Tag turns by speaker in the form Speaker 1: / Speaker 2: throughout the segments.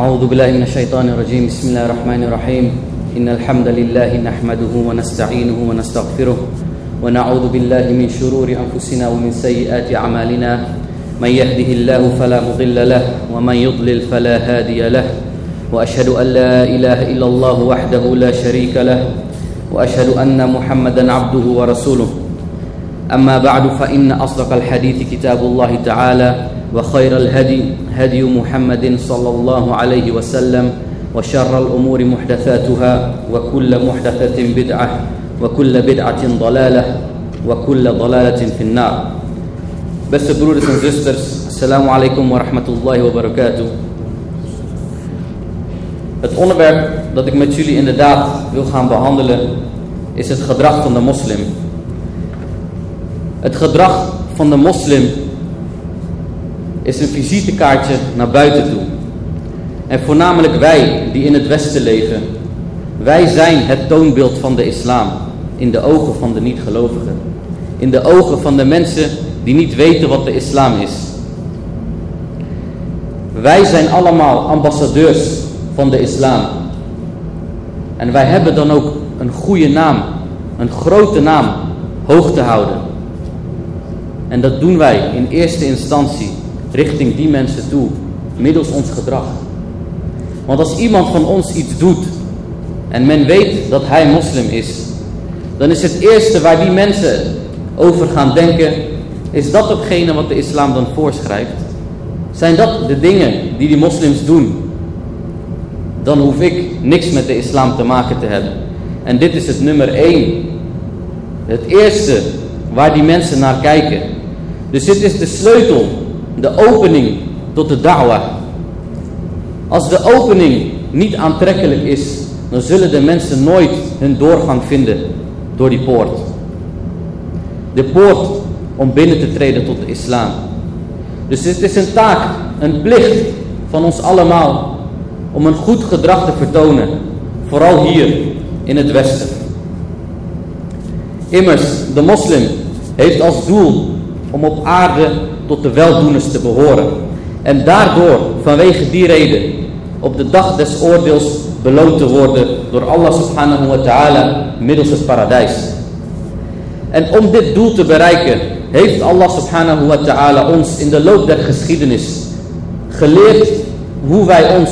Speaker 1: أعوذ بالله من الشيطان الرجيم. بسم الله الرحمن الرحيم. إن الحمد لله نحمده ونستعينه ونستغفره ونعوذ بالله من شرور أنفسنا ومن سيئات أعمالنا. من يهده الله فلا مضل له ومن يضلل فلا هادي له. وأشهد أن لا إله إلا الله وحده لا شريك له. وأشهد أن محمدا عبده ورسوله. أما بعد فإن أصدق الحديث كتاب الله تعالى. وخير الهدي هدي محمد صلى الله عليه وسلم وشر الأمور محدثاتها وكل محدثة بدعة وكل بدعة ضلالة وكل ضلالة في النار بس برودس and sisters السلام عليكم ورحمة الله وبركاته Het onderwerp dat ik met jullie inderdaad wil gaan behandelen is het gedrag van de moslim. Het gedrag van de moslim is een visitekaartje naar buiten toe. En voornamelijk wij die in het Westen leven, wij zijn het toonbeeld van de islam in de ogen van de niet-gelovigen. In de ogen van de mensen die niet weten wat de islam is. Wij zijn allemaal ambassadeurs van de islam. En wij hebben dan ook een goede naam, een grote naam, hoog te houden. En dat doen wij in eerste instantie richting die mensen toe, middels ons gedrag. Want als iemand van ons iets doet en men weet dat hij moslim is, dan is het eerste waar die mensen over gaan denken, is dat hetgene wat de islam dan voorschrijft? Zijn dat de dingen die die moslims doen? Dan hoef ik niks met de islam te maken te hebben. En dit is het nummer één. Het eerste waar die mensen naar kijken. Dus dit is de sleutel, de opening tot de da'wah. Als de opening niet aantrekkelijk is, dan zullen de mensen nooit hun doorgang vinden door die poort. De poort om binnen te treden tot de islam. Dus het is een taak, een plicht van ons allemaal om een goed gedrag te vertonen, vooral hier in het Westen. Immers, de moslim heeft als doel om op aarde tot de weldoeners te behoren en daardoor vanwege die reden op de dag des oordeels beloond te worden door Allah subhanahu wa ta'ala middels het paradijs. En om dit doel te bereiken heeft Allah subhanahu wa ta'ala ons in de loop der geschiedenis geleerd hoe wij ons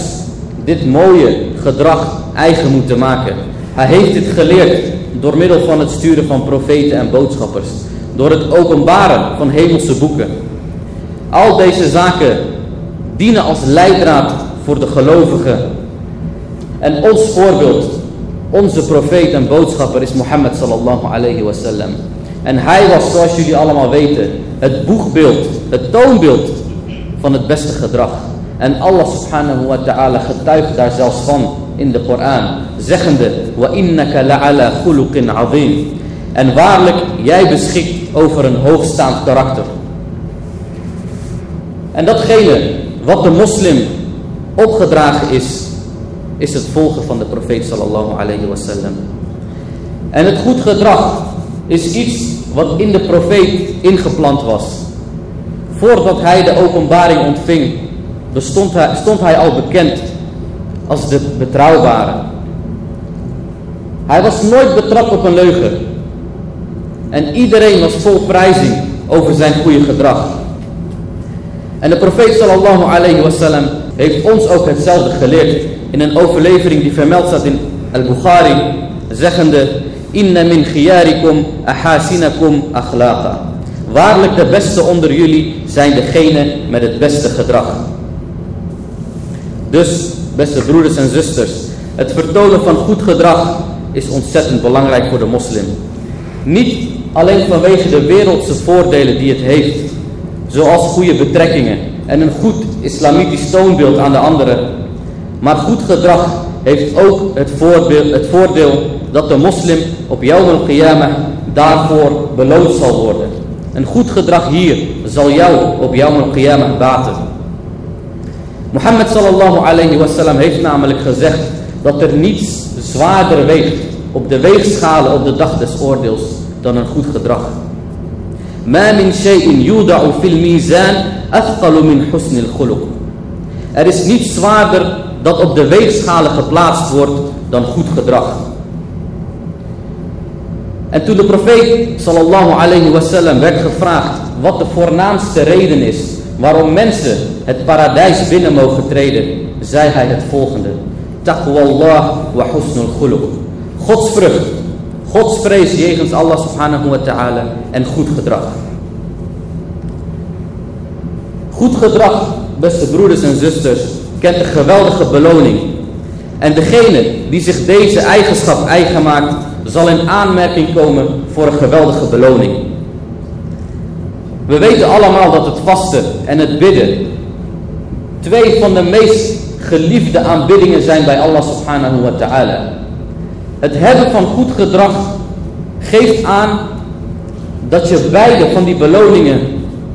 Speaker 1: dit mooie gedrag eigen moeten maken. Hij heeft dit geleerd door middel van het sturen van profeten en boodschappers. Door het openbaren van hemelse boeken. Al deze zaken dienen als leidraad voor de gelovigen. En ons voorbeeld, onze profeet en boodschapper is Mohammed sallallahu alayhi wa sallam. En hij was, zoals jullie allemaal weten, het boegbeeld, het toonbeeld van het beste gedrag. En Allah subhanahu wa ta'ala getuigt daar zelfs van in de Koran, zeggende, wa innaka la'ala khuluqin azim. En waarlijk, jij beschikt over een hoogstaand karakter. En datgene wat de moslim opgedragen is, is het volgen van de profeet sallallahu alayhi wa sallam. En het goed gedrag is iets wat in de profeet ingeplant was. Voordat hij de openbaring ontving, bestond hij, stond hij al bekend als de betrouwbare. Hij was nooit betrapt op een leugen. En iedereen was vol prijzing over zijn goede gedrag. En de profeet sallallahu alayhi wasallam heeft ons ook hetzelfde geleerd in een overlevering die vermeld staat in Al-Bukhari, zeggende Inna min khiyarikum ahasinakum akhlaqa. Waarlijk de beste onder jullie zijn degene met het beste gedrag. Dus, beste broeders en zusters, het vertonen van goed gedrag is ontzettend belangrijk voor de moslim. Niet alleen vanwege de wereldse voordelen die het heeft, zoals goede betrekkingen en een goed islamitisch toonbeeld aan de anderen, maar goed gedrag heeft ook het, het voordeel dat de moslim op Yawm al-Qiyamah daarvoor beloond zal worden. Een goed gedrag hier zal jou op Yawm al-Qiyamah baten. Mohammed sallallahu alayhi wasallam heeft namelijk gezegd dat er niets zwaarder weegt op de weegschalen op de dag des oordeels dan een goed gedrag. Ma min shay'in yuda'u fil mizan athqalu min husnil khuluq. Er is niets zwaarder dat op de weegschalen geplaatst wordt dan goed gedrag. En toen de profeet sallallahu alayhi wasallam werd gevraagd wat de voornaamste reden is waarom mensen het paradijs binnen mogen treden, zei hij het volgende. Taqwallah wa husnul khuluq. Godsvrucht, godsvrees jegens Allah subhanahu wa ta'ala en goed gedrag. Goed gedrag, beste broeders en zusters, kent een geweldige beloning. En degene die zich deze eigenschap eigen maakt, zal in aanmerking komen voor een geweldige beloning. We weten allemaal dat het vasten en het bidden twee van de meest geliefde aanbiddingen zijn bij Allah subhanahu wa ta'ala. Het hebben van goed gedrag geeft aan dat je beide van die beloningen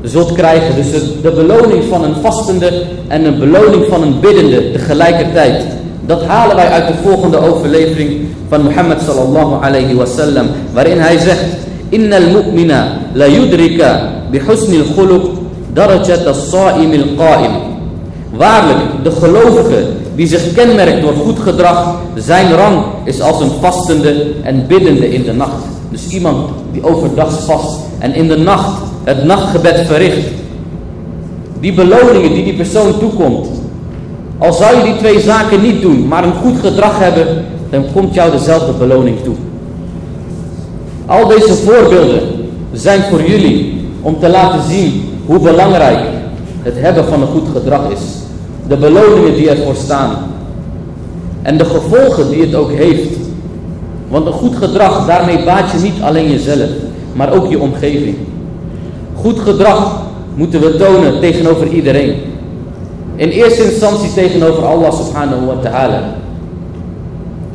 Speaker 1: zult krijgen. Dus de beloning van een vastende en een beloning van een biddende tegelijkertijd. Dat halen wij uit de volgende overlevering van Mohammed sallallahu alayhi wasallam. Waarin hij zegt. Inna al-mu'mina la yudrika bihusni al-khuluq darajat as-sa'im al-qa'im. Waarlijk, de gelovige die zich kenmerkt door goed gedrag, zijn rang is als een vastende en biddende in de nacht. Dus iemand die overdag vast en in de nacht het nachtgebed verricht. Die beloningen die die persoon toekomt. Al zou je die twee zaken niet doen, maar een goed gedrag hebben, dan komt jou dezelfde beloning toe. Al deze voorbeelden zijn voor jullie om te laten zien hoe belangrijk het hebben van een goed gedrag is. De beloningen die ervoor staan. En de gevolgen die het ook heeft. Want een goed gedrag, daarmee baat je niet alleen jezelf, maar ook je omgeving. Goed gedrag moeten we tonen tegenover iedereen. In eerste instantie tegenover Allah subhanahu wa ta'ala.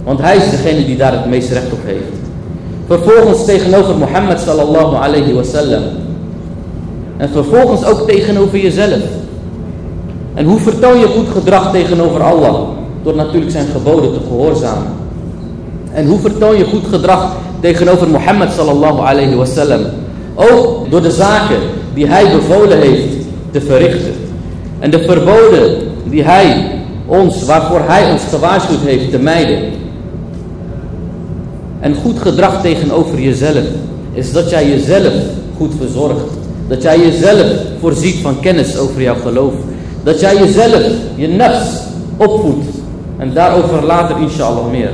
Speaker 1: Want hij is degene die daar het meeste recht op heeft. Vervolgens tegenover Mohammed sallallahu alayhi wa sallam. En vervolgens ook tegenover jezelf. En hoe vertoon je goed gedrag tegenover Allah? Door natuurlijk zijn geboden te gehoorzamen. En hoe vertoon je goed gedrag tegenover Mohammed sallallahu alayhi wa sallam? Ook door de zaken die hij bevolen heeft te verrichten. En de verboden die hij ons, waarvoor hij ons gewaarschuwd heeft te mijden. En goed gedrag tegenover jezelf is dat jij jezelf goed verzorgt. Dat jij jezelf voorziet van kennis over jouw geloof. Dat jij jezelf, je nafs, opvoedt. En daarover later inshallah meer.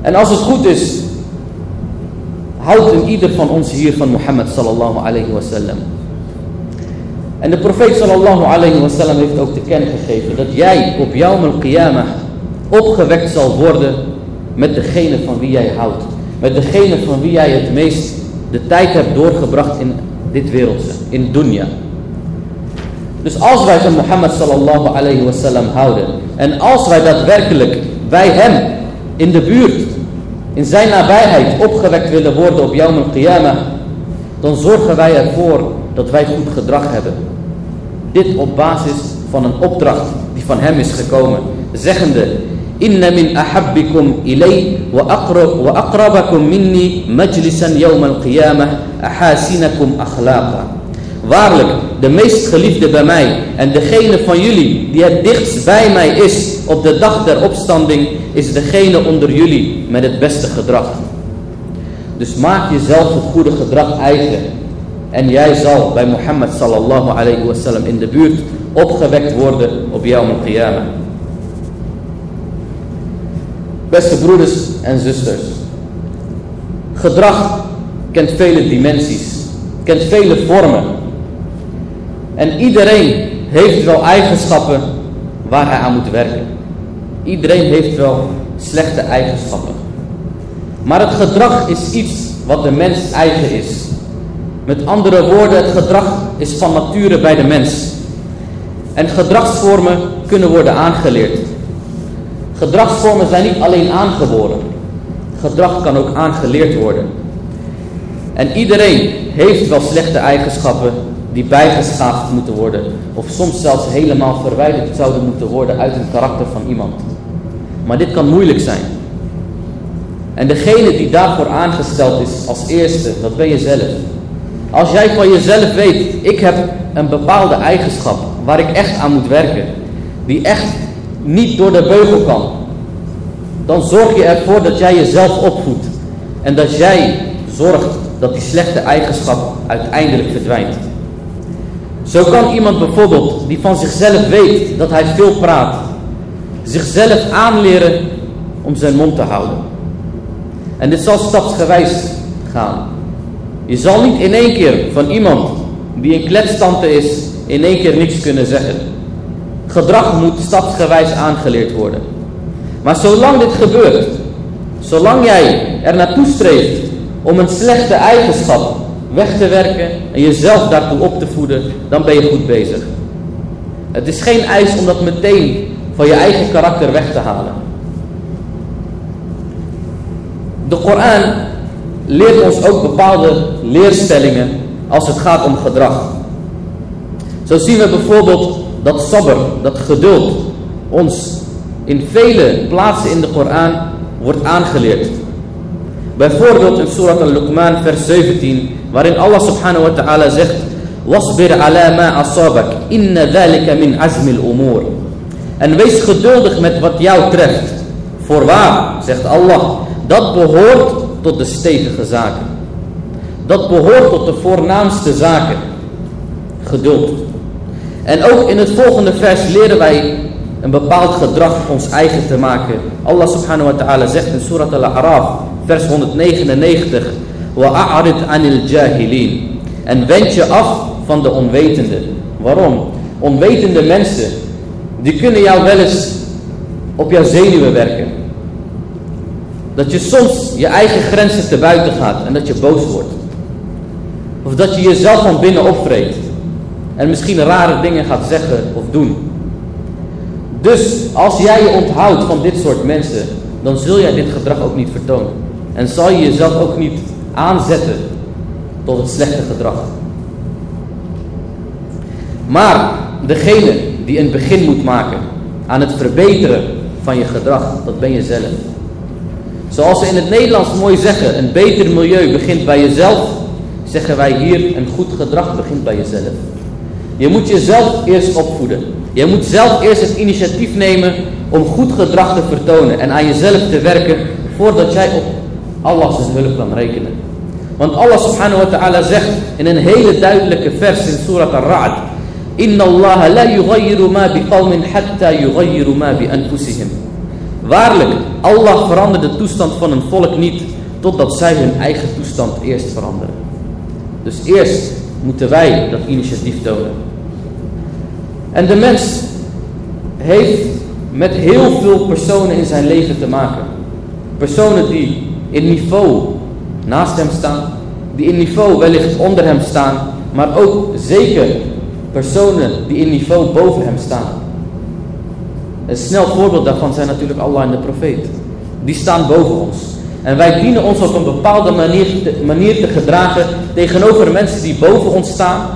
Speaker 1: En als het goed is, houdt een ieder van ons hier van Mohammed sallallahu alayhi wa sallam. En de profeet sallallahu alayhi wa sallam heeft ook te kennen gegeven dat jij op jouw al-qiyamah opgewekt zal worden met degene van wie jij houdt. Met degene van wie jij het meest de tijd hebt doorgebracht in dit wereldse, in dunya. Dus als wij van Mohammed sallallahu alayhi wa sallam houden en als wij daadwerkelijk bij hem in de buurt in zijn nabijheid opgewekt willen worden op jouw qiyamah, dan zorgen wij ervoor dat wij goed gedrag hebben. Dit op basis van een opdracht die van hem is gekomen, zeggende: Inna min ahabbikum ilay wa aqrabakum minni majlisan yawm al-qiyamah ahasinakum akhlaqa. Waarlijk, de meest geliefde bij mij en degene van jullie die het dichtst bij mij is op de dag der opstanding, is degene onder jullie met het beste gedrag. Dus maak jezelf het goede gedrag eigen. En jij zal bij Mohammed sallallahu alayhi wa sallam in de buurt opgewekt worden op jouw qiyamah. Beste broeders en zusters. Gedrag kent vele dimensies, kent vele vormen. En iedereen heeft wel eigenschappen waar hij aan moet werken. Iedereen heeft wel slechte eigenschappen. Maar het gedrag is iets wat de mens eigen is. Met andere woorden, het gedrag is van nature bij de mens. En gedragsvormen kunnen worden aangeleerd. Gedragsvormen zijn niet alleen aangeboren. Gedrag kan ook aangeleerd worden. En iedereen heeft wel slechte eigenschappen die bijgeschaafd moeten worden. Of soms zelfs helemaal verwijderd zouden moeten worden uit een karakter van iemand. Maar dit kan moeilijk zijn. En degene die daarvoor aangesteld is als eerste, dat ben je zelf. Als jij van jezelf weet, ik heb een bepaalde eigenschap waar ik echt aan moet werken. die echt niet door de beugel kan, dan zorg je ervoor dat jij jezelf opvoedt. En dat jij zorgt dat die slechte eigenschap uiteindelijk verdwijnt. Zo kan iemand bijvoorbeeld die van zichzelf weet dat hij veel praat, zichzelf aanleren om zijn mond te houden. En dit zal stapsgewijs gaan. Je zal niet in één keer van iemand die een kletstante is, in één keer niks kunnen zeggen. Gedrag moet stapsgewijs aangeleerd worden. Maar zolang dit gebeurt, zolang jij er naartoe streeft om een slechte eigenschap weg te werken en jezelf daartoe op te voeden, dan ben je goed bezig. Het is geen eis om dat meteen van je eigen karakter weg te halen. De Koran leert ons ook bepaalde leerstellingen als het gaat om gedrag. Zo zien we bijvoorbeeld dat sabr, dat geduld, ons in vele plaatsen in de Koran wordt aangeleerd. Bijvoorbeeld in Surat al-Luqman vers 17, waarin Allah subhanahu wa ta'ala zegt. En wees geduldig met wat jou treft. Voorwaar, zegt Allah, dat behoort tot de stevige zaken. Dat behoort tot de voornaamste zaken. Geduld. En ook in het volgende vers leren wij een bepaald gedrag ons eigen te maken. Allah subhanahu wa ta'ala zegt in Surat al-A'raf, vers 199. Wa'arid anil jahilin. En wend je af van de onwetende. Waarom? Onwetende mensen, die kunnen jou wel eens op jouw zenuwen werken. Dat je soms je eigen grenzen te buiten gaat en dat je boos wordt. Of dat je jezelf van binnen opvreedt En misschien rare dingen gaat zeggen of doen. Dus als jij je onthoudt van dit soort mensen, dan zul jij dit gedrag ook niet vertonen. En zal je jezelf ook niet aanzetten tot het slechte gedrag. Maar degene die een begin moet maken aan het verbeteren van je gedrag, dat ben je zelf. Zoals ze in het Nederlands mooi zeggen, een beter milieu begint bij jezelf, zeggen wij hier, een goed gedrag begint bij jezelf. Je moet jezelf eerst opvoeden. Je moet zelf eerst het initiatief nemen om goed gedrag te vertonen en aan jezelf te werken voordat jij op Allah's hulp kan rekenen. Want Allah subhanahu wa ta'ala zegt in een hele duidelijke vers in Surah Al-Ra'd Inna Allah la yughayyiru ma hatta yughayyiru ma bi anfusihim. Waarlijk, Allah verandert de toestand van een volk niet totdat zij hun eigen toestand eerst veranderen. Dus eerst moeten wij dat initiatief tonen. En de mens heeft met heel veel personen in zijn leven te maken. Personen die in niveau naast hem staan, die in niveau wellicht onder hem staan, maar ook zeker personen die in niveau boven hem staan. Een snel voorbeeld daarvan zijn natuurlijk Allah en de profeet. Die staan boven ons. En wij dienen ons op een bepaalde manier te, manier te gedragen tegenover mensen die boven ons staan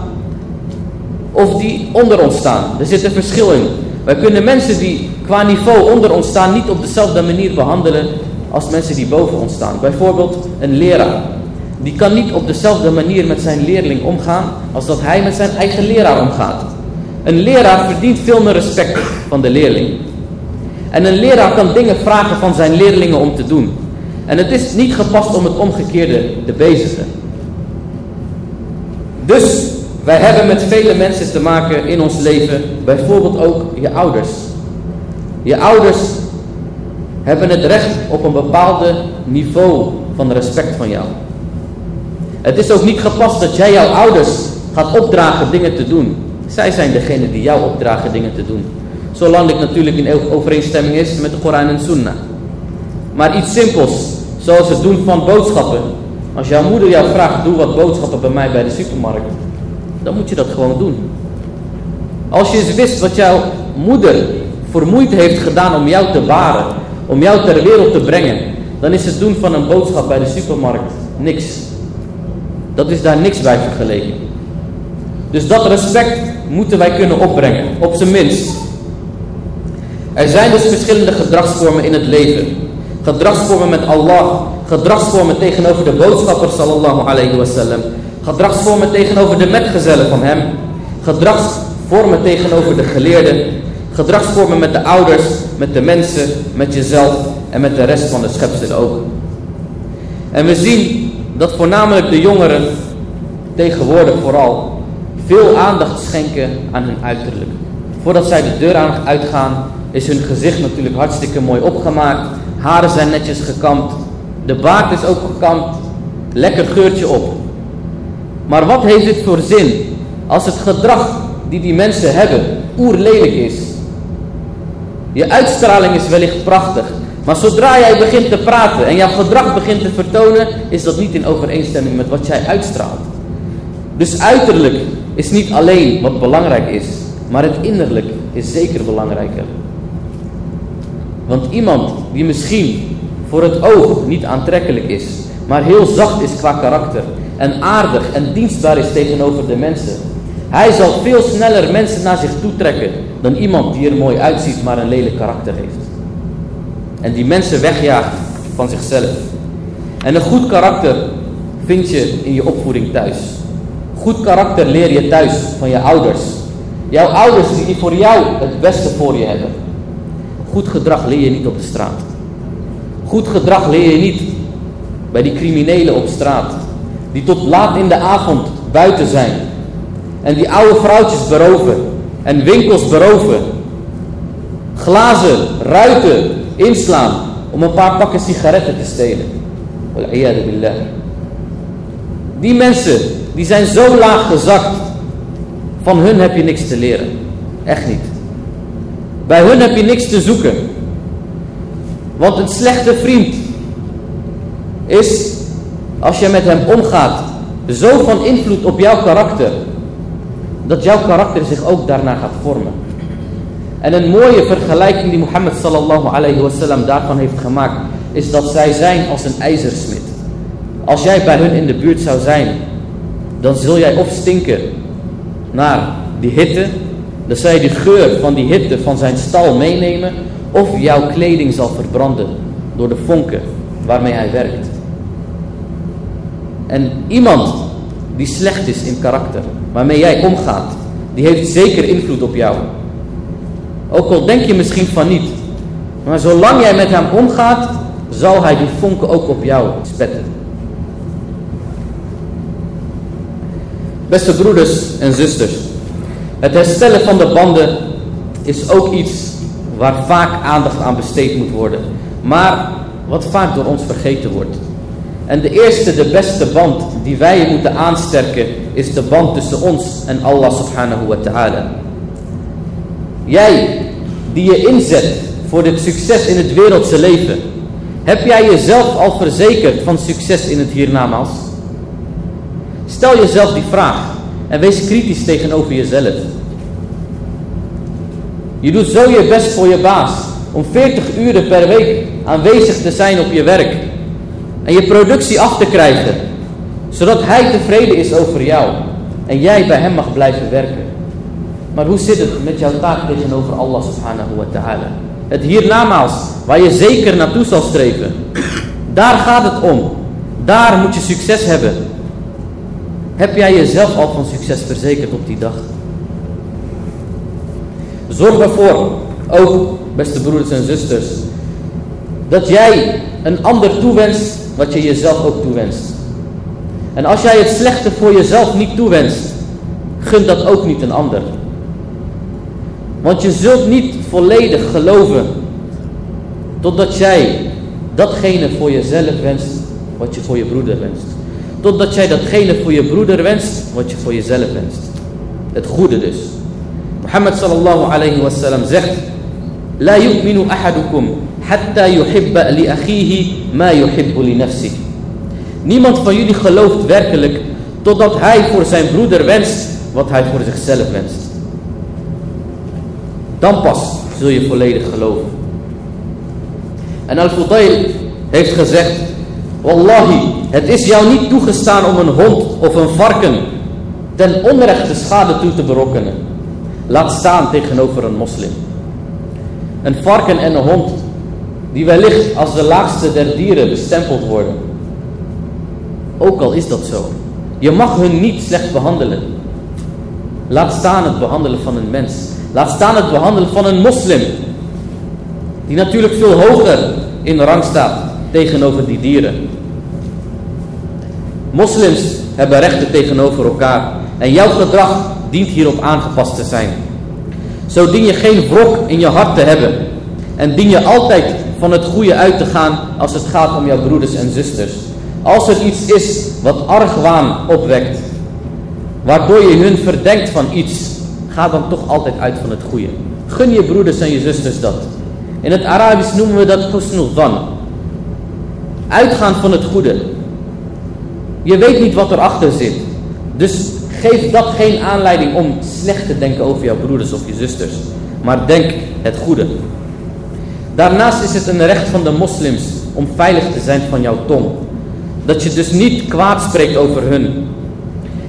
Speaker 1: of die onder ons staan. Er zit een verschil in. Wij kunnen mensen die qua niveau onder ons staan niet op dezelfde manier behandelen als mensen die boven ons staan. Bijvoorbeeld een leraar. Die kan niet op dezelfde manier met zijn leerling omgaan als dat hij met zijn eigen leraar omgaat. Een leraar verdient veel meer respect van de leerling. En een leraar kan dingen vragen van zijn leerlingen om te doen. En het is niet gepast om het omgekeerde te bezigen. Dus wij hebben met vele mensen te maken in ons leven, bijvoorbeeld ook je ouders. Je ouders hebben het recht op een bepaalde niveau van respect van jou. Het is ook niet gepast dat jij jouw ouders gaat opdragen dingen te doen. Zij zijn degene die jou opdragen dingen te doen. Zolang dit natuurlijk in overeenstemming is met de Koran en Sunnah. Maar iets simpels, zoals het doen van boodschappen. Als jouw moeder jou vraagt, doe wat boodschappen bij mij bij de supermarkt. Dan moet je dat gewoon doen. Als je eens wist wat jouw moeder voor moeite heeft gedaan om jou te baren. Om jou ter wereld te brengen. Dan is het doen van een boodschap bij de supermarkt niks. Dat is daar niks bij vergeleken. Dus dat respect moeten wij kunnen opbrengen, op zijn minst. Er zijn dus verschillende gedragsvormen in het leven. Gedragsvormen met Allah, gedragsvormen tegenover de boodschapper sallallahu alayhi wasallam, gedragsvormen tegenover de metgezellen van hem, gedragsvormen tegenover de geleerden, Gedragsvormen met de ouders, met de mensen, met jezelf en met de rest van de schepselen ook. En we zien dat voornamelijk de jongeren, tegenwoordig vooral, veel aandacht schenken aan hun uiterlijk. Voordat zij de deur aan uitgaan, is hun gezicht natuurlijk hartstikke mooi opgemaakt. Haren zijn netjes gekamd. De baard is ook gekamd. Lekker geurtje op. Maar wat heeft dit voor zin als het gedrag die die mensen hebben oerlelijk is? Je uitstraling is wellicht prachtig. Maar zodra jij begint te praten en jouw gedrag begint te vertonen, is dat niet in overeenstemming met wat jij uitstraalt. Dus uiterlijk is niet alleen wat belangrijk is, maar het innerlijk is zeker belangrijker. Want iemand die misschien voor het oog niet aantrekkelijk is, maar heel zacht is qua karakter en aardig en dienstbaar is tegenover de mensen. Hij zal veel sneller mensen naar zich toe trekken dan iemand die er mooi uitziet, maar een lelijk karakter heeft. En die mensen wegjaagt van zichzelf. En een goed karakter vind je in je opvoeding thuis. Goed karakter leer je thuis van je ouders. Jouw ouders die voor jou het beste voor je hebben. Goed gedrag leer je niet op de straat. Goed gedrag leer je niet bij die criminelen op straat. Die tot laat in de avond buiten zijn. En die oude vrouwtjes beroven. En winkels beroven. Glazen, ruiten inslaan om een paar pakken sigaretten te stelen. billah. Die mensen, die zijn zo laag gezakt. Van hun heb je niks te leren. Echt niet. Bij hun heb je niks te zoeken. Want een slechte vriend is, als je met hem omgaat, zo van invloed op jouw karakter, dat jouw karakter zich ook daarna gaat vormen. En een mooie vergelijking die Mohammed sallallahu alayhi wasallam daarvan heeft gemaakt, is dat zij zijn als een ijzersmid. Als jij bij hun in de buurt zou zijn, dan zul jij of stinken naar die hitte, dan zal je die geur van die hitte van zijn stal meenemen, of jouw kleding zal verbranden door de vonken waarmee hij werkt. En iemand die slecht is in karakter, waarmee jij omgaat, die heeft zeker invloed op jou. Ook al denk je misschien van niet. Maar zolang jij met hem omgaat, zal hij die vonken ook op jou spetten. Beste broeders en zusters. Het herstellen van de banden is ook iets waar vaak aandacht aan besteed moet worden. Maar wat vaak door ons vergeten wordt. En de eerste, de beste band die wij moeten aansterken is de band tussen ons en Allah subhanahu wa ta'ala. Jij die je inzet voor dit succes in het wereldse leven. Heb jij jezelf al verzekerd van succes in het hiernamaals? Stel jezelf die vraag en wees kritisch tegenover jezelf. Je doet zo je best voor je baas om 40 uren per week aanwezig te zijn op je werk en je productie af te krijgen, zodat hij tevreden is over jou en jij bij hem mag blijven werken. Maar hoe zit het met jouw taak tegenover Allah subhanahu wa ta'ala? Het hiernamaals, waar je zeker naartoe zal streven. Daar gaat het om. Daar moet je succes hebben. Heb jij jezelf al van succes verzekerd op die dag? Zorg ervoor, ook beste broeders en zusters, dat jij een ander toewenst wat je jezelf ook toewenst. En als jij het slechte voor jezelf niet toewenst, gun dat ook niet een ander. Want je zult niet volledig geloven totdat jij datgene voor jezelf wenst wat je voor je broeder wenst. Totdat jij datgene voor je broeder wenst wat je voor jezelf wenst. Het goede dus. Mohammed sallallahu alayhi wa sallam zegt: La yu'minu ahadukum hatta yuhibba li akhihi ma yuhibbu li nafsi. Niemand van jullie gelooft werkelijk totdat hij voor zijn broeder wenst wat hij voor zichzelf wenst. Dan pas zul je volledig geloven. En Al-Fudayl heeft gezegd, Wallahi, het is jou niet toegestaan om een hond of een varken ten onrechte schade toe te berokkenen. Laat staan tegenover een moslim. Een varken en een hond, die wellicht als de laagste der dieren bestempeld worden. Ook al is dat zo. Je mag hun niet slecht behandelen. Laat staan het behandelen van een mens. Laat staan het behandelen van een moslim. Die natuurlijk veel hoger in rang staat tegenover die dieren. Moslims hebben rechten tegenover elkaar. En jouw gedrag dient hierop aangepast te zijn. Zo dien je geen wrok in je hart te hebben. En dien je altijd van het goede uit te gaan als het gaat om jouw broeders en zusters. Als er iets is wat argwaan opwekt, waardoor je hun verdenkt van iets, ga dan toch altijd uit van het goede. Gun je broeders en je zusters dat. In het Arabisch noemen we dat husnul. Uitgaan van het goede. Je weet niet wat erachter zit. Dus geef dat geen aanleiding om slecht te denken over jouw broeders of je zusters. Maar denk het goede. Daarnaast is het een recht van de moslims om veilig te zijn van jouw tong. Dat je dus niet kwaad spreekt over hun.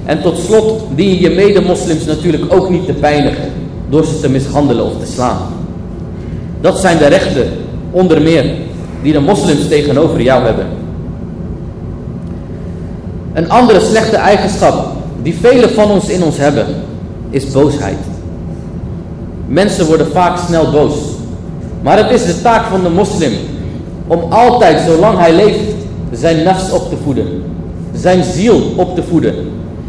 Speaker 1: En tot slot dien je je mede-moslims natuurlijk ook niet te pijnigen door ze te mishandelen of te slaan. Dat zijn de rechten, onder meer, die de moslims tegenover jou hebben. Een andere slechte eigenschap die velen van ons in ons hebben, is boosheid. Mensen worden vaak snel boos. Maar het is de taak van de moslim om altijd, zolang hij leeft, zijn nafs op te voeden. Zijn ziel op te voeden.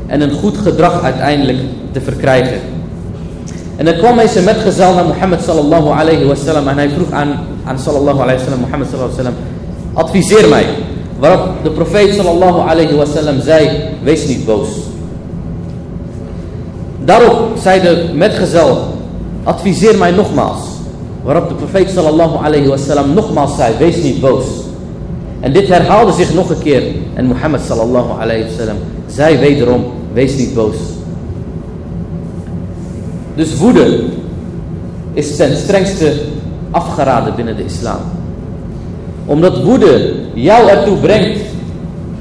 Speaker 1: En een goed gedrag uiteindelijk te verkrijgen. En er kwam eens een metgezel naar Mohammed sallallahu alayhi wasallam. En hij vroeg aan, aan sallallahu alayhi wasallam, Mohammed sallallahu alayhi wasallam, adviseer mij. Waarop de profeet sallallahu alayhi wasallam zei, wees niet boos. Daarop zei de metgezel, adviseer mij nogmaals. Waarop de profeet sallallahu alayhi wasallam nogmaals zei, wees niet boos. En dit herhaalde zich nog een keer. En Mohammed sallallahu alayhi wasallam zei wederom, wees niet boos. Dus woede is ten strengste afgeraden binnen de islam. Omdat woede jou ertoe brengt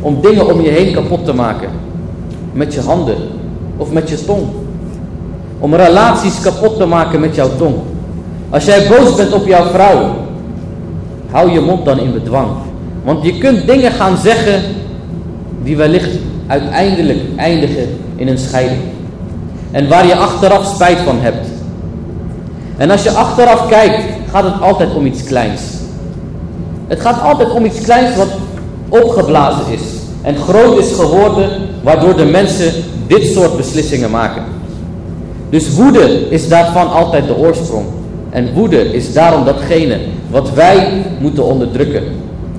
Speaker 1: om dingen om je heen kapot te maken. Met je handen of met je tong. Om relaties kapot te maken met jouw tong. Als jij boos bent op jouw vrouw, hou je mond dan in bedwang. Want je kunt dingen gaan zeggen die wellicht uiteindelijk eindigen in een scheiding. En waar je achteraf spijt van hebt. En als je achteraf kijkt, gaat het altijd om iets kleins. Het gaat altijd om iets kleins wat opgeblazen is. En groot is geworden, waardoor de mensen dit soort beslissingen maken. Dus woede is daarvan altijd de oorsprong. En woede is daarom datgene wat wij moeten onderdrukken.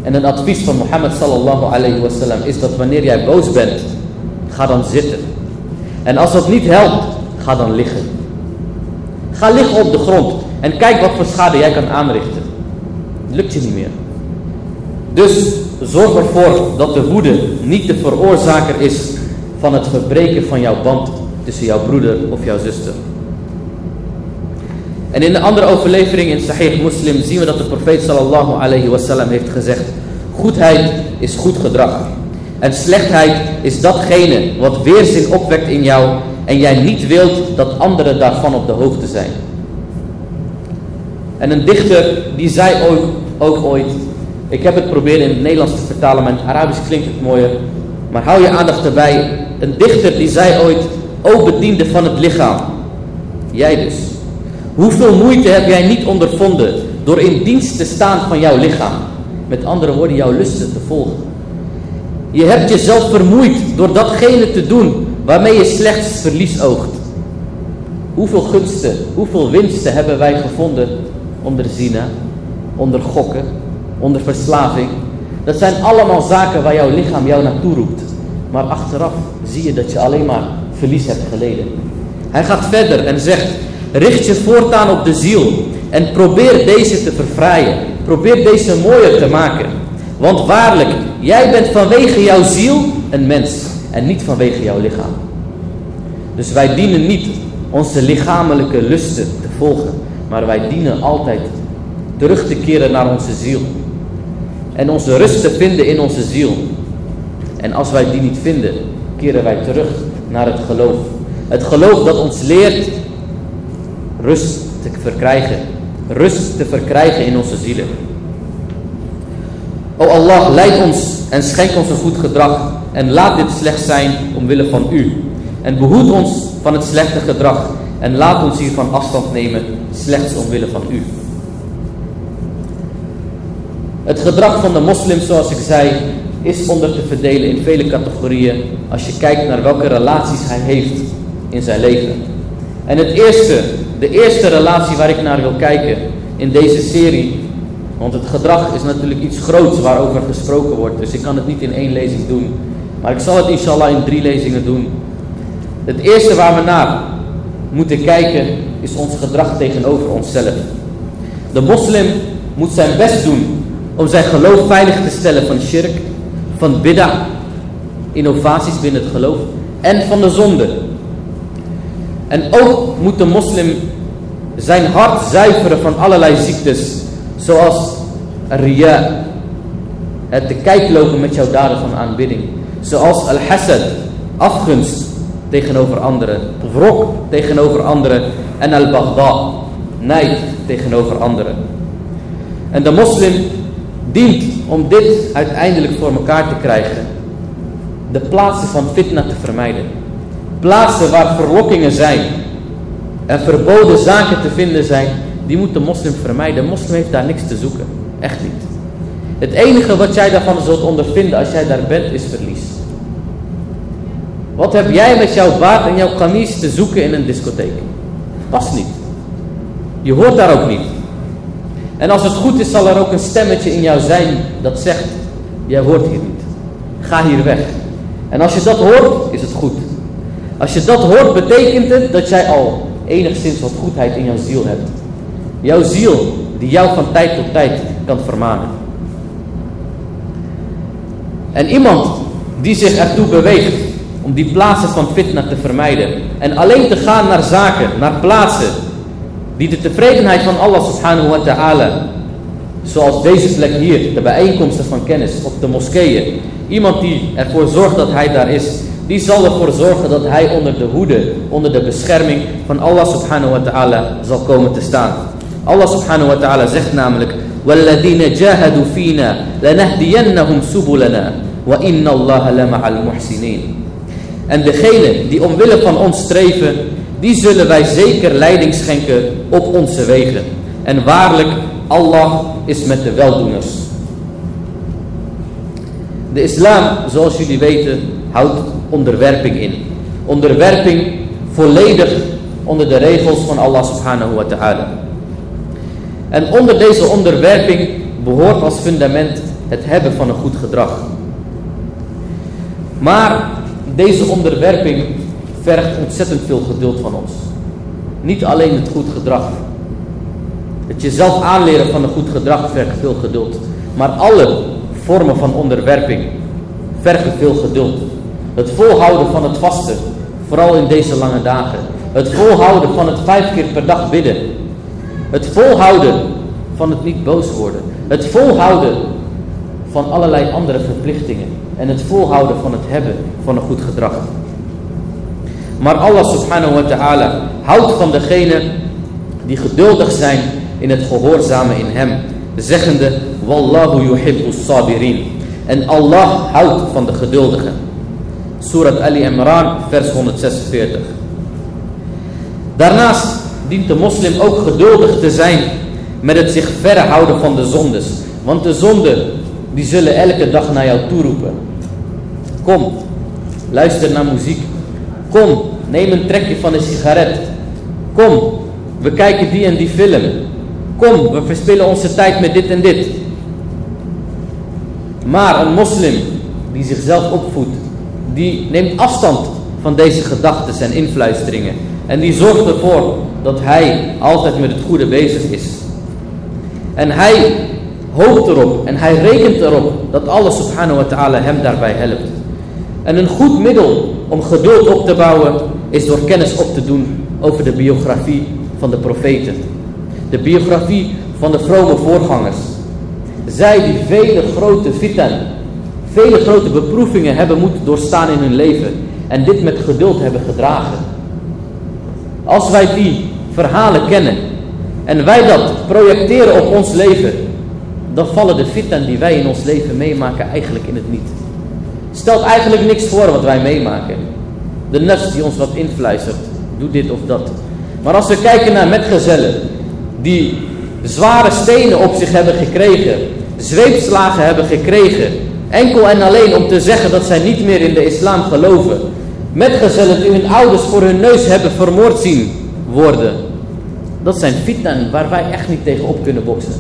Speaker 1: En een advies van Mohammed sallallahu alayhi wasallam is dat wanneer jij boos bent, ga dan zitten. En als dat niet helpt, ga dan liggen. Ga liggen op de grond en kijk wat voor schade jij kan aanrichten. Lukt je niet meer. Dus zorg ervoor dat de woede niet de veroorzaker is van het verbreken van jouw band tussen jouw broeder of jouw zuster. En in de andere overlevering in Sahih Muslim zien we dat de profeet sallallahu alayhi wasallam heeft gezegd: Goedheid is goed gedrag. En slechtheid is datgene wat weerzin opwekt in jou en jij niet wilt dat anderen daarvan op de hoogte zijn. En een dichter die zei ook, ook ooit, ik heb het proberen in het Nederlands te vertalen, maar in het Arabisch klinkt het mooier. Maar hou je aandacht erbij. Een dichter die zei ooit, o bediende van het lichaam. Jij dus. Hoeveel moeite heb jij niet ondervonden door in dienst te staan van jouw lichaam? Met andere woorden, jouw lusten te volgen. Je hebt jezelf vermoeid door datgene te doen waarmee je slechts verlies oogt. Hoeveel gunsten, hoeveel winsten hebben wij gevonden onder zina, onder gokken, onder verslaving? Dat zijn allemaal zaken waar jouw lichaam jou naartoe roept. Maar achteraf zie je dat je alleen maar verlies hebt geleden. Hij gaat verder en zegt, richt je voortaan op de ziel en probeer deze te verfraaien. Probeer deze mooier te maken. Want waarlijk, jij bent vanwege jouw ziel een mens en niet vanwege jouw lichaam. Dus wij dienen niet onze lichamelijke lusten te volgen, maar wij dienen altijd terug te keren naar onze ziel. En onze rust te vinden in onze ziel. En als wij die niet vinden, keren wij terug naar het geloof. Het geloof dat ons leert rust te verkrijgen. Rust te verkrijgen in onze zielen. O Allah, leid ons en schenk ons een goed gedrag. En laat dit slecht zijn omwille van u. En behoed ons van het slechte gedrag. En laat ons hiervan afstand nemen, slechts omwille van u. Het gedrag van de moslim, zoals ik zei, is onder te verdelen in vele categorieën als je kijkt naar welke relaties hij heeft in zijn leven. En het eerste, de eerste relatie waar ik naar wil kijken in deze serie, want het gedrag is natuurlijk iets groots waarover gesproken wordt, dus ik kan het niet in één lezing doen, maar ik zal het inshallah in drie lezingen doen. Het eerste waar we naar moeten kijken is ons gedrag tegenover onszelf. De moslim moet zijn best doen om zijn geloof veilig te stellen van shirk, van bid'ah, innovaties binnen het geloof en van de zonde. En ook moet de moslim zijn hart zuiveren van allerlei ziektes, zoals riya, het te kijk lopen met jouw daden van aanbidding, zoals al-hasad, afgunst tegenover anderen, wrok tegenover anderen en al-baghdad, nijd tegenover anderen. En de moslim dient om dit uiteindelijk voor elkaar te krijgen, de plaatsen van fitna te vermijden. Plaatsen waar verlokkingen zijn en verboden zaken te vinden zijn, die moet de moslim vermijden. De moslim heeft daar niks te zoeken. Echt niet. Het enige wat jij daarvan zult ondervinden als jij daar bent, is verlies. Wat heb jij met jouw baard en jouw kamies te zoeken in een discotheek? Past niet. Je hoort daar ook niet. En als het goed is, zal er ook een stemmetje in jou zijn dat zegt: Jij hoort hier niet. Ga hier weg. En als je dat hoort, is het goed. Als je dat hoort, betekent het dat jij al enigszins wat goedheid in jouw ziel hebt. Jouw ziel, die jou van tijd tot tijd kan vermanen. En iemand die zich ertoe beweegt om die plaatsen van fitna te vermijden en alleen te gaan naar zaken, naar plaatsen die de tevredenheid van Allah subhanahu wa ta'ala, zoals deze plek hier, de bijeenkomsten van kennis of de moskeeën, iemand die ervoor zorgt dat hij daar is, die zal ervoor zorgen dat hij onder de hoede, onder de bescherming van Allah subhanahu wa ta'ala zal komen te staan. Allah subhanahu wa ta'ala zegt namelijk: وَالَّذِينَ jahadu fina لَنَهْدِيَنَّهُمْ subulana wa inna لَمَعَ lama'al. En degene die omwille van ons streven, die zullen wij zeker leiding schenken op onze wegen. En waarlijk, Allah is met de weldoeners. De islam, zoals jullie weten, houdt onderwerping in. Onderwerping volledig onder de regels van Allah subhanahu wa ta'ala. En onder deze onderwerping behoort als fundament het hebben van een goed gedrag. Maar deze onderwerping vergt ontzettend veel geduld van ons. Niet alleen het goed gedrag. Het jezelf aanleren van een goed gedrag vergt veel geduld. Maar alle vormen van onderwerping vergen veel geduld. Het volhouden van het vasten, vooral in deze lange dagen. Het volhouden van het vijf keer per dag bidden. Het volhouden van het niet boos worden. Het volhouden van allerlei andere verplichtingen. En het volhouden van het hebben van een goed gedrag. Maar Allah subhanahu wa ta'ala houdt van degene die geduldig zijn in het gehoorzamen in hem. Zeggende, Wallahu yuhibbu sabirin. En Allah houdt van de geduldigen. Surat Ali Imran, vers 146. Daarnaast dient de moslim ook geduldig te zijn met het zich verre houden van de zondes. Want de zonden, die zullen elke dag naar jou toeroepen. Kom, luister naar muziek. Kom, neem een trekje van een sigaret. Kom, we kijken die en die film. Kom, we verspillen onze tijd met dit en dit. Maar een moslim die zichzelf opvoedt, die neemt afstand van deze gedachten en influisteringen. En die zorgt ervoor dat hij altijd met het goede bezig is. En hij hoopt erop en hij rekent erop dat Allah subhanahu wa ta'ala hem daarbij helpt. En een goed middel om geduld op te bouwen is door kennis op te doen over de biografie van de profeten. De biografie van de vrome voorgangers. Zij die vele grote fitan, vele grote beproevingen hebben moeten doorstaan in hun leven. En dit met geduld hebben gedragen. Als wij die verhalen kennen en wij dat projecteren op ons leven, dan vallen de fitan die wij in ons leven meemaken eigenlijk in het niet. Stelt eigenlijk niks voor wat wij meemaken. De nafs die ons wat influistert, doe dit of dat. Maar als we kijken naar metgezellen die zware stenen op zich hebben gekregen, zweepslagen hebben gekregen, enkel en alleen om te zeggen dat zij niet meer in de islam geloven, metgezellen die hun ouders voor hun neus hebben vermoord zien worden, dat zijn fitnen waar wij echt niet tegen op kunnen boksen.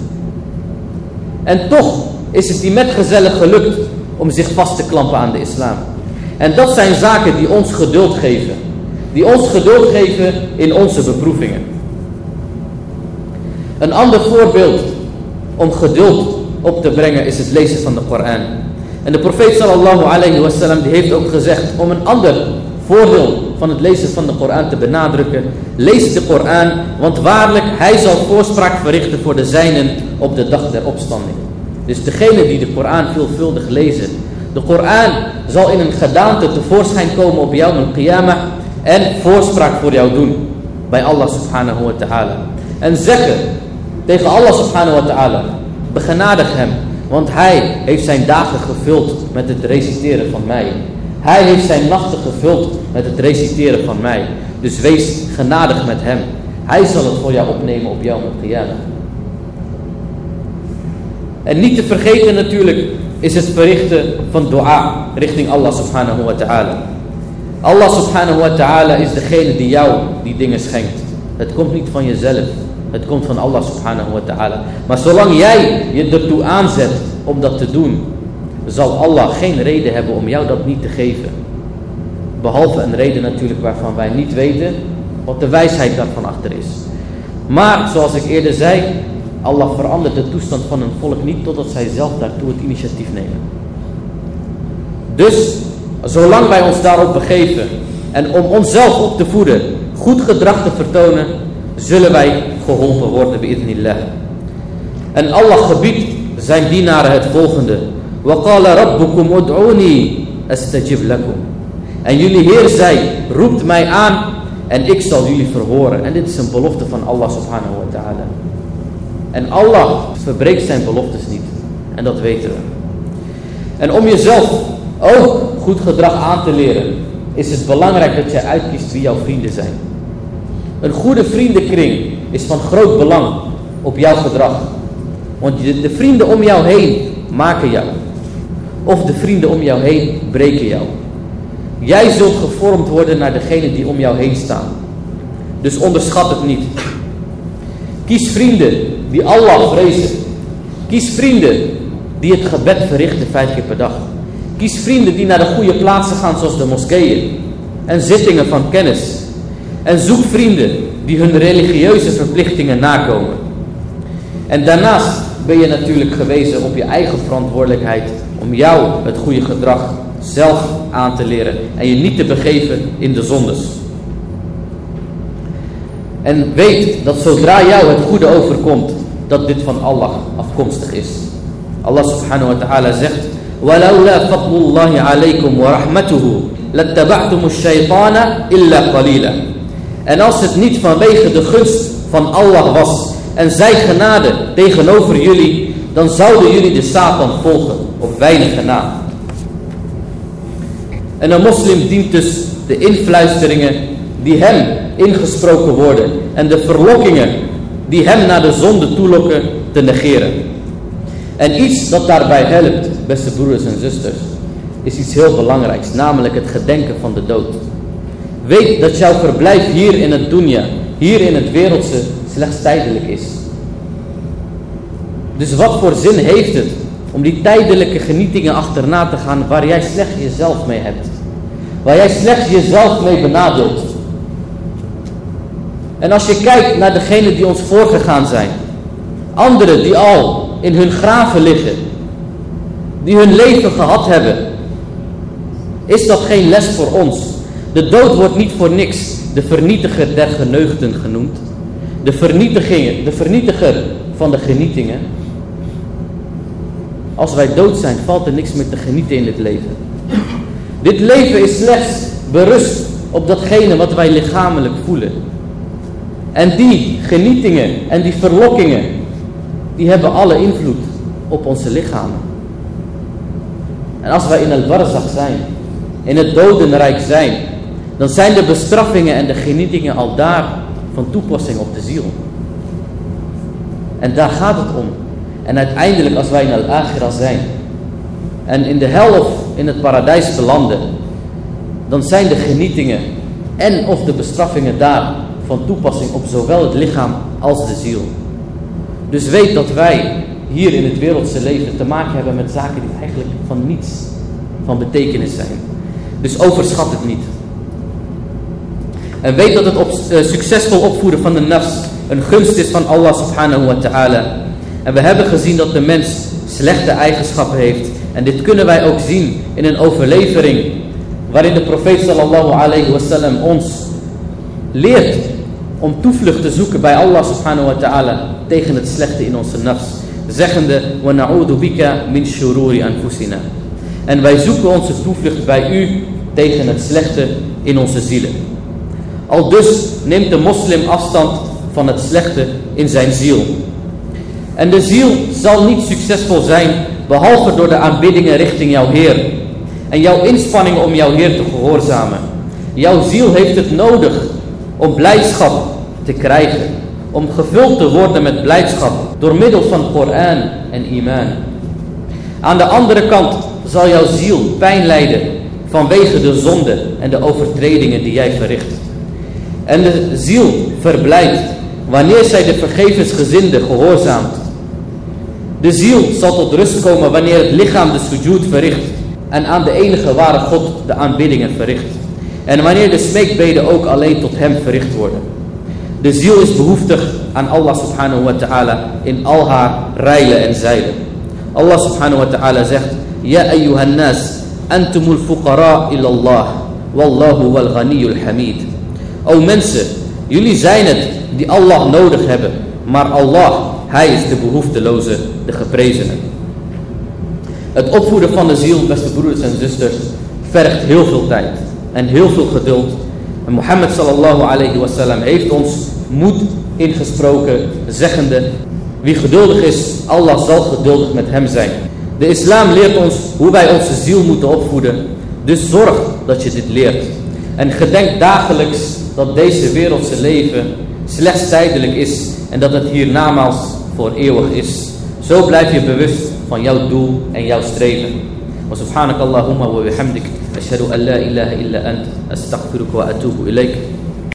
Speaker 1: En toch is het die metgezellen gelukt om zich vast te klampen aan de islam. En dat zijn zaken die ons geduld geven. Die ons geduld geven in onze beproevingen. Een ander voorbeeld om geduld op te brengen is het lezen van de Koran. En de profeet sallallahu alayhi wasallam heeft ook gezegd om een ander voordeel van het lezen van de Koran te benadrukken. Lees de Koran, want waarlijk hij zal voorspraak verrichten voor de zijnen op de dag der opstanding. Dus degene die de Koran veelvuldig lezen, de Koran zal in een gedaante tevoorschijn komen op jou een qiyamah en voorspraak voor jou doen bij Allah subhanahu wa ta'ala. En zeggen tegen Allah subhanahu wa ta'ala, begenadig hem, want hij heeft zijn dagen gevuld met het reciteren van mij. Hij heeft zijn nachten gevuld met het reciteren van mij. Dus wees genadig met hem. Hij zal het voor jou opnemen op jouw qiyamah. En niet te vergeten natuurlijk is het verrichten van dua richting Allah subhanahu wa ta'ala. Allah subhanahu wa ta'ala is degene die jou die dingen schenkt. Het komt niet van jezelf. Het komt van Allah subhanahu wa ta'ala. Maar zolang jij je ertoe aanzet om dat te doen, zal Allah geen reden hebben om jou dat niet te geven. Behalve een reden natuurlijk waarvan wij niet weten wat de wijsheid daarvan achter is. Maar zoals ik eerder zei, Allah verandert de toestand van een volk niet totdat zij zelf daartoe het initiatief nemen. Dus, zolang wij ons daarop begeven en om onszelf op te voeden, goed gedrag te vertonen, zullen wij geholpen worden bi'idnillah. En Allah gebiedt zijn dienaren het volgende. وَقَالَ رَبُّكُمْ أُدْعُونِي أَسْتَجِبْ لَكُمْ En jullie Heer zei, roept mij aan en ik zal jullie verhoren. En dit is een belofte van Allah subhanahu wa ta'ala. En Allah verbreekt zijn beloftes niet. En dat weten we. En om jezelf ook goed gedrag aan te leren, is het belangrijk dat jij uitkiest wie jouw vrienden zijn. Een goede vriendenkring is van groot belang op jouw gedrag. Want de vrienden om jou heen maken jou. Of de vrienden om jou heen breken jou. Jij zult gevormd worden naar degene die om jou heen staan. Dus onderschat het niet. Kies vrienden die Allah vrezen. Kies vrienden die het gebed verrichten vijf keer per dag. Kies vrienden die naar de goede plaatsen gaan zoals de moskeeën en zittingen van kennis. En zoek vrienden die hun religieuze verplichtingen nakomen. En daarnaast ben je natuurlijk gewezen op je eigen verantwoordelijkheid om jou het goede gedrag zelf aan te leren en je niet te begeven in de zondes. En weet dat zodra jou het goede overkomt, dat dit van Allah afkomstig is. Allah subhanahu wa ta'ala zegt: "Walaula fadlullahi alaykum wa rahmatuhu lattaba'tum ash-shaytana illa qalila." En als het niet vanwege de gunst van Allah was en zijn genade tegenover jullie, dan zouden jullie de Satan volgen op weinige na. En een moslim dient dus de influisteringen die hem ingesproken worden en de verlokkingen die hem naar de zonde toelokken te negeren. En iets dat daarbij helpt, beste broeders en zusters, is iets heel belangrijks, namelijk het gedenken van de dood. Weet dat jouw verblijf hier in het dunya, hier in het wereldse, slechts tijdelijk is. Dus wat voor zin heeft het om die tijdelijke genietingen achterna te gaan waar jij slechts jezelf mee hebt? Waar jij slechts jezelf mee benadeelt. En als je kijkt naar degenen die ons voorgegaan zijn, anderen die al in hun graven liggen, die hun leven gehad hebben, is dat geen les voor ons? De dood wordt niet voor niks de vernietiger der geneugden genoemd. De, vernietigingen, de vernietiger van de genietingen. Als wij dood zijn, valt er niks meer te genieten in dit leven. Dit leven is slechts berust op datgene wat wij lichamelijk voelen. En die genietingen en die verlokkingen, die hebben alle invloed op onze lichamen. En als wij in het barzach zijn, in het dodenrijk zijn, dan zijn de bestraffingen en de genietingen al daar van toepassing op de ziel. En daar gaat het om. En uiteindelijk als wij naar al-akhirah zijn en in de hel of in het paradijs belanden, dan zijn de genietingen en of de bestraffingen daar van toepassing op zowel het lichaam als de ziel. Dus weet dat wij hier in het wereldse leven te maken hebben met zaken die eigenlijk van niets van betekenis zijn. Dus overschat het niet. En weet dat het uh, succesvol opvoeden van de nafs een gunst is van Allah subhanahu wa ta'ala. En we hebben gezien dat de mens slechte eigenschappen heeft. En dit kunnen wij ook zien in een overlevering waarin de profeet sallallahu alayhi wasallam ons leert om toevlucht te zoeken bij Allah subhanahu wa ta'ala tegen het slechte in onze nafs. Zeggende, wa na'udu bika min shururi anfusina. En wij zoeken onze toevlucht bij u tegen het slechte in onze zielen. Al dus neemt de moslim afstand van het slechte in zijn ziel. En de ziel zal niet succesvol zijn behalve door de aanbiddingen richting jouw Heer. En jouw inspanning om jouw Heer te gehoorzamen. Jouw ziel heeft het nodig om blijdschap te krijgen. Om gevuld te worden met blijdschap door middel van Koran en Iman. Aan de andere kant zal jouw ziel pijn lijden vanwege de zonde en de overtredingen die jij verricht. En de ziel verblijft wanneer zij de vergevensgezinde gehoorzaamt. De ziel zal tot rust komen wanneer het lichaam de sujud verricht en aan de enige ware God de aanbiddingen verricht. En wanneer de smeekbeden ook alleen tot hem verricht worden. De ziel is behoeftig aan Allah subhanahu wa ta'ala in al haar rijlen en zeilen. Allah subhanahu wa ta'ala zegt, Ja ayyuhan nas, antumul fuqara illallah, wallahu wal ghaniyul hamid. O mensen, jullie zijn het die Allah nodig hebben, maar Allah, Hij is de behoefteloze, de geprezene. Het opvoeden van de ziel, beste broeders en zusters, vergt heel veel tijd en heel veel geduld. En Mohammed sallallahu alayhi wasallam heeft ons moed ingesproken, zeggende, wie geduldig is, Allah zal geduldig met hem zijn. De islam leert ons hoe wij onze ziel moeten opvoeden. Dus zorg dat je dit leert. En gedenk dagelijks dat deze wereldse leven slechts tijdelijk is en dat het hiernamaals voor eeuwig is. Zo blijf je bewust van jouw doel en jouw streven. وسبحانك اللهم وبحمدك أشهد أن لا إله إلا أنت أستغفرك وأتوب إليك